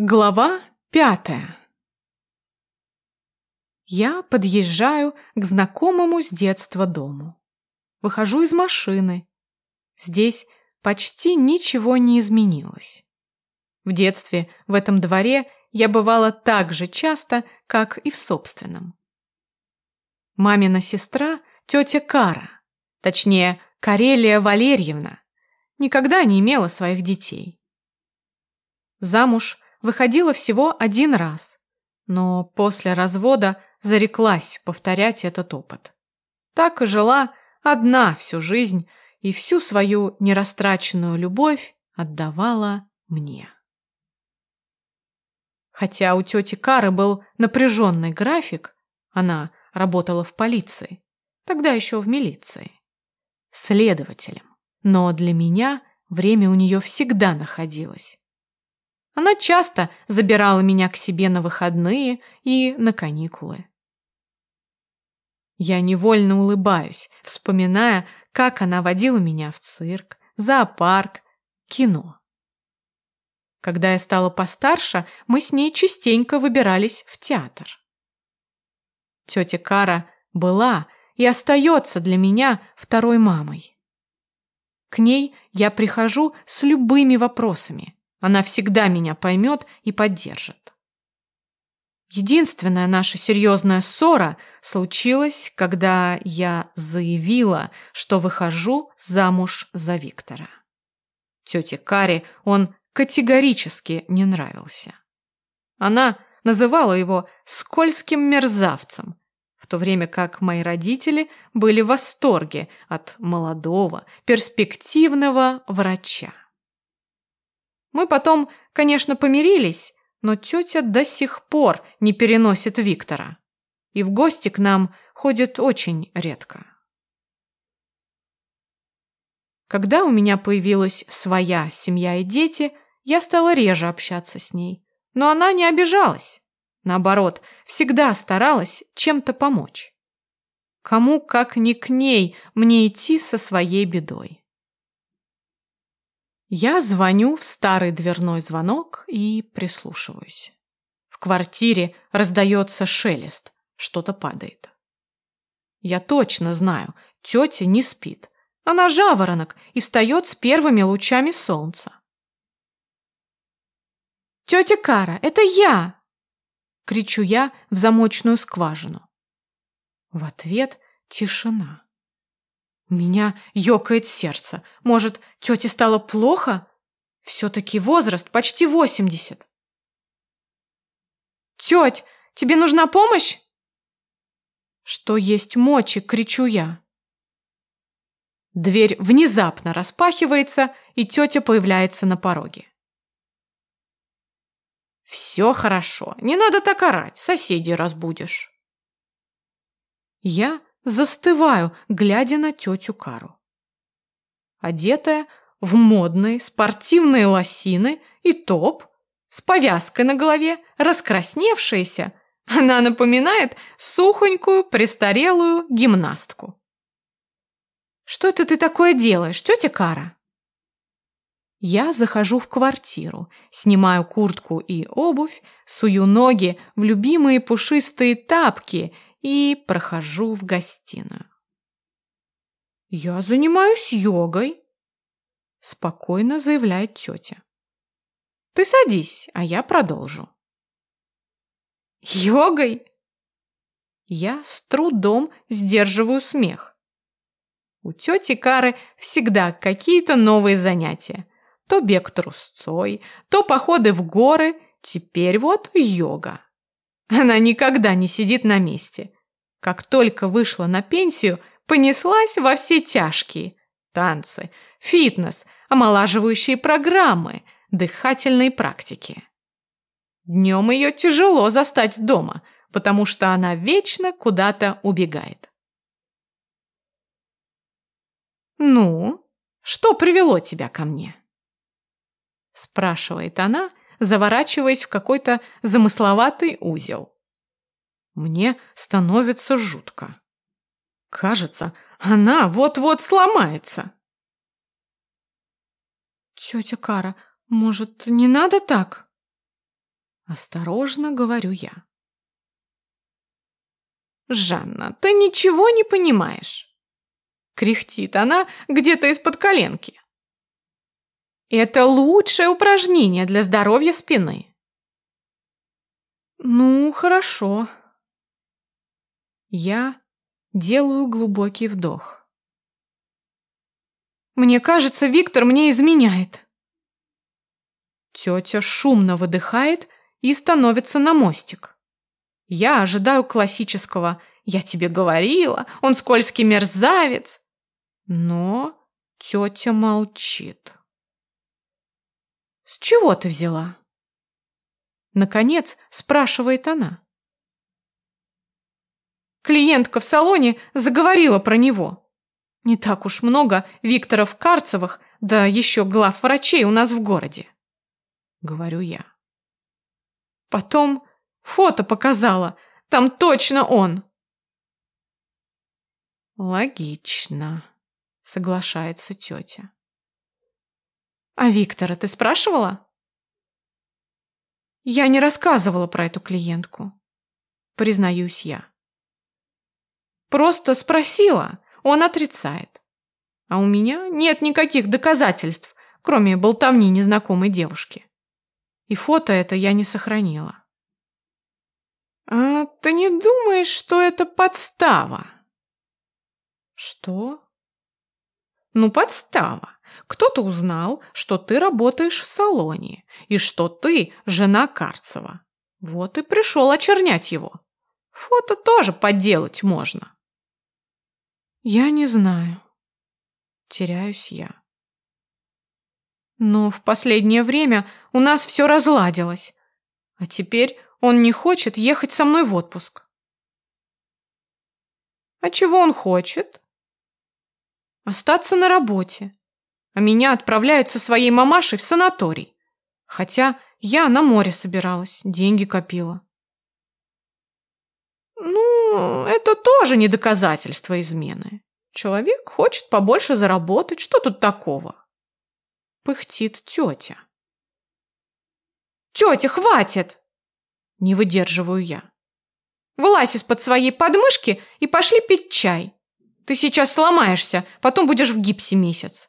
Глава пятая Я подъезжаю к знакомому с детства дому. Выхожу из машины. Здесь почти ничего не изменилось. В детстве в этом дворе я бывала так же часто, как и в собственном. Мамина сестра, тетя Кара, точнее, Карелия Валерьевна, никогда не имела своих детей. Замуж выходила всего один раз, но после развода зареклась повторять этот опыт. Так и жила одна всю жизнь и всю свою нерастраченную любовь отдавала мне. Хотя у тети Кары был напряженный график, она работала в полиции, тогда еще в милиции, следователем. Но для меня время у нее всегда находилось. Она часто забирала меня к себе на выходные и на каникулы. Я невольно улыбаюсь, вспоминая, как она водила меня в цирк, зоопарк, кино. Когда я стала постарше, мы с ней частенько выбирались в театр. Тетя Кара была и остается для меня второй мамой. К ней я прихожу с любыми вопросами, она всегда меня поймет и поддержит. Единственная наша серьезная ссора случилась, когда я заявила, что выхожу замуж за Виктора. Тете Каре он категорически не нравился. Она называла его скользким мерзавцем, в то время как мои родители были в восторге от молодого, перспективного врача. Мы потом, конечно, помирились, но тетя до сих пор не переносит Виктора. И в гости к нам ходит очень редко. Когда у меня появилась своя семья и дети, я стала реже общаться с ней. Но она не обижалась. Наоборот, всегда старалась чем-то помочь. Кому, как не к ней, мне идти со своей бедой. Я звоню в старый дверной звонок и прислушиваюсь. В квартире раздается шелест, что-то падает. Я точно знаю, тетя не спит. Она жаворонок и встает с первыми лучами солнца. «Тетя Кара, это я!» — кричу я в замочную скважину. В ответ тишина. Меня ёкает сердце. Может, тете стало плохо? Все-таки возраст почти восемьдесят. «Теть, тебе нужна помощь?» «Что есть мочи?» — кричу я. Дверь внезапно распахивается, и тетя появляется на пороге. «Все хорошо, не надо так орать, соседей разбудишь». Я застываю, глядя на тетю Кару. Одетая в модные спортивные лосины и топ, с повязкой на голове, раскрасневшаяся, она напоминает сухонькую престарелую гимнастку. «Что это ты такое делаешь, тетя Кара?» Я захожу в квартиру, снимаю куртку и обувь, сую ноги в любимые пушистые тапки и прохожу в гостиную. «Я занимаюсь йогой», — спокойно заявляет тетя. «Ты садись, а я продолжу». «Йогой?» Я с трудом сдерживаю смех. У тети Кары всегда какие-то новые занятия. То бег трусцой, то походы в горы, теперь вот йога. Она никогда не сидит на месте. Как только вышла на пенсию, понеслась во все тяжкие. Танцы, фитнес, омолаживающие программы, дыхательные практики. Днем ее тяжело застать дома, потому что она вечно куда-то убегает. «Ну, что привело тебя ко мне?» спрашивает она, заворачиваясь в какой-то замысловатый узел. Мне становится жутко. Кажется, она вот-вот сломается. Тетя Кара, может, не надо так? Осторожно говорю я. «Жанна, ты ничего не понимаешь!» Кряхтит она где-то из-под коленки. «Это лучшее упражнение для здоровья спины!» «Ну, хорошо». Я делаю глубокий вдох. «Мне кажется, Виктор мне изменяет». Тетя шумно выдыхает и становится на мостик. Я ожидаю классического «я тебе говорила, он скользкий мерзавец». Но тетя молчит. «С чего ты взяла?» Наконец спрашивает она. Клиентка в салоне заговорила про него. Не так уж много Викторов Карцевых, да еще глав врачей у нас в городе. Говорю я. Потом фото показала. Там точно он. Логично, соглашается тетя. А Виктора ты спрашивала? Я не рассказывала про эту клиентку, признаюсь я. Просто спросила, он отрицает. А у меня нет никаких доказательств, кроме болтовни незнакомой девушки. И фото это я не сохранила. «А ты не думаешь, что это подстава?» «Что?» «Ну, подстава. Кто-то узнал, что ты работаешь в салоне, и что ты жена Карцева. Вот и пришел очернять его. Фото тоже подделать можно». «Я не знаю. Теряюсь я. Но в последнее время у нас все разладилось. А теперь он не хочет ехать со мной в отпуск. А чего он хочет? Остаться на работе. А меня отправляют со своей мамашей в санаторий. Хотя я на море собиралась, деньги копила. Ну, это тоже не доказательство измены. Человек хочет побольше заработать, что тут такого? Пыхтит тетя. Тетя, хватит! Не выдерживаю я. Вылазь из-под своей подмышки и пошли пить чай. Ты сейчас сломаешься, потом будешь в гипсе месяц.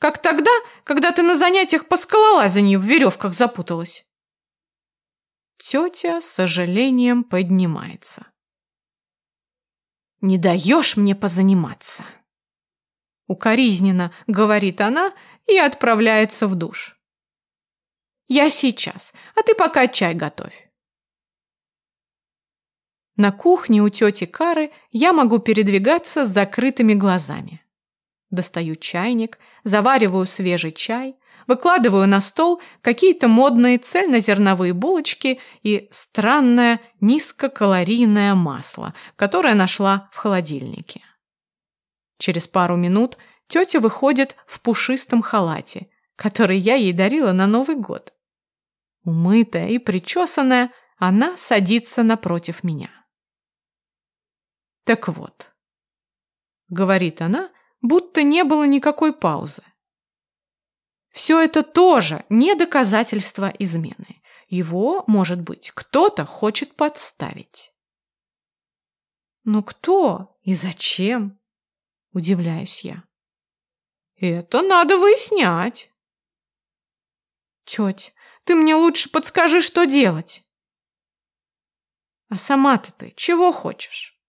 Как тогда, когда ты на занятиях по скалолазанию в веревках запуталась. Тетя с сожалением поднимается. «Не даешь мне позаниматься!» Укоризненно говорит она и отправляется в душ. «Я сейчас, а ты пока чай готовь». На кухне у тети Кары я могу передвигаться с закрытыми глазами. Достаю чайник, завариваю свежий чай, выкладываю на стол какие-то модные цельнозерновые булочки и странное низкокалорийное масло, которое нашла в холодильнике. Через пару минут тетя выходит в пушистом халате, который я ей дарила на Новый год. Умытая и причесанная, она садится напротив меня. Так вот, говорит она, будто не было никакой паузы. Все это тоже не доказательство измены. Его, может быть, кто-то хочет подставить. Но кто и зачем? Удивляюсь я. Это надо выяснять. Тетя, ты мне лучше подскажи, что делать. А сама-то ты чего хочешь?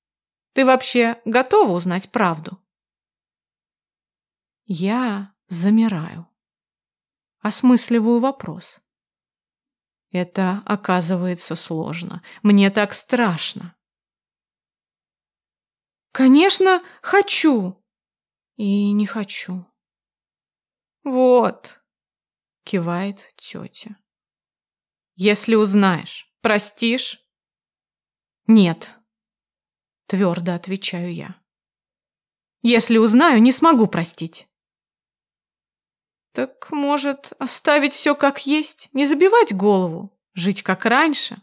Ты вообще готова узнать правду? Я замираю. Осмысливаю вопрос. Это оказывается сложно. Мне так страшно. Конечно, хочу. И не хочу. Вот, кивает тетя. Если узнаешь, простишь? Нет, Твердо отвечаю я. Если узнаю, не смогу простить. Так, может, оставить все как есть, не забивать голову, жить как раньше?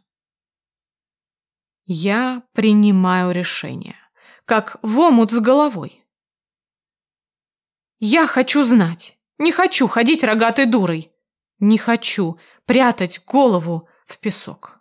Я принимаю решение, как в омут с головой. Я хочу знать, не хочу ходить рогатой дурой, не хочу прятать голову в песок.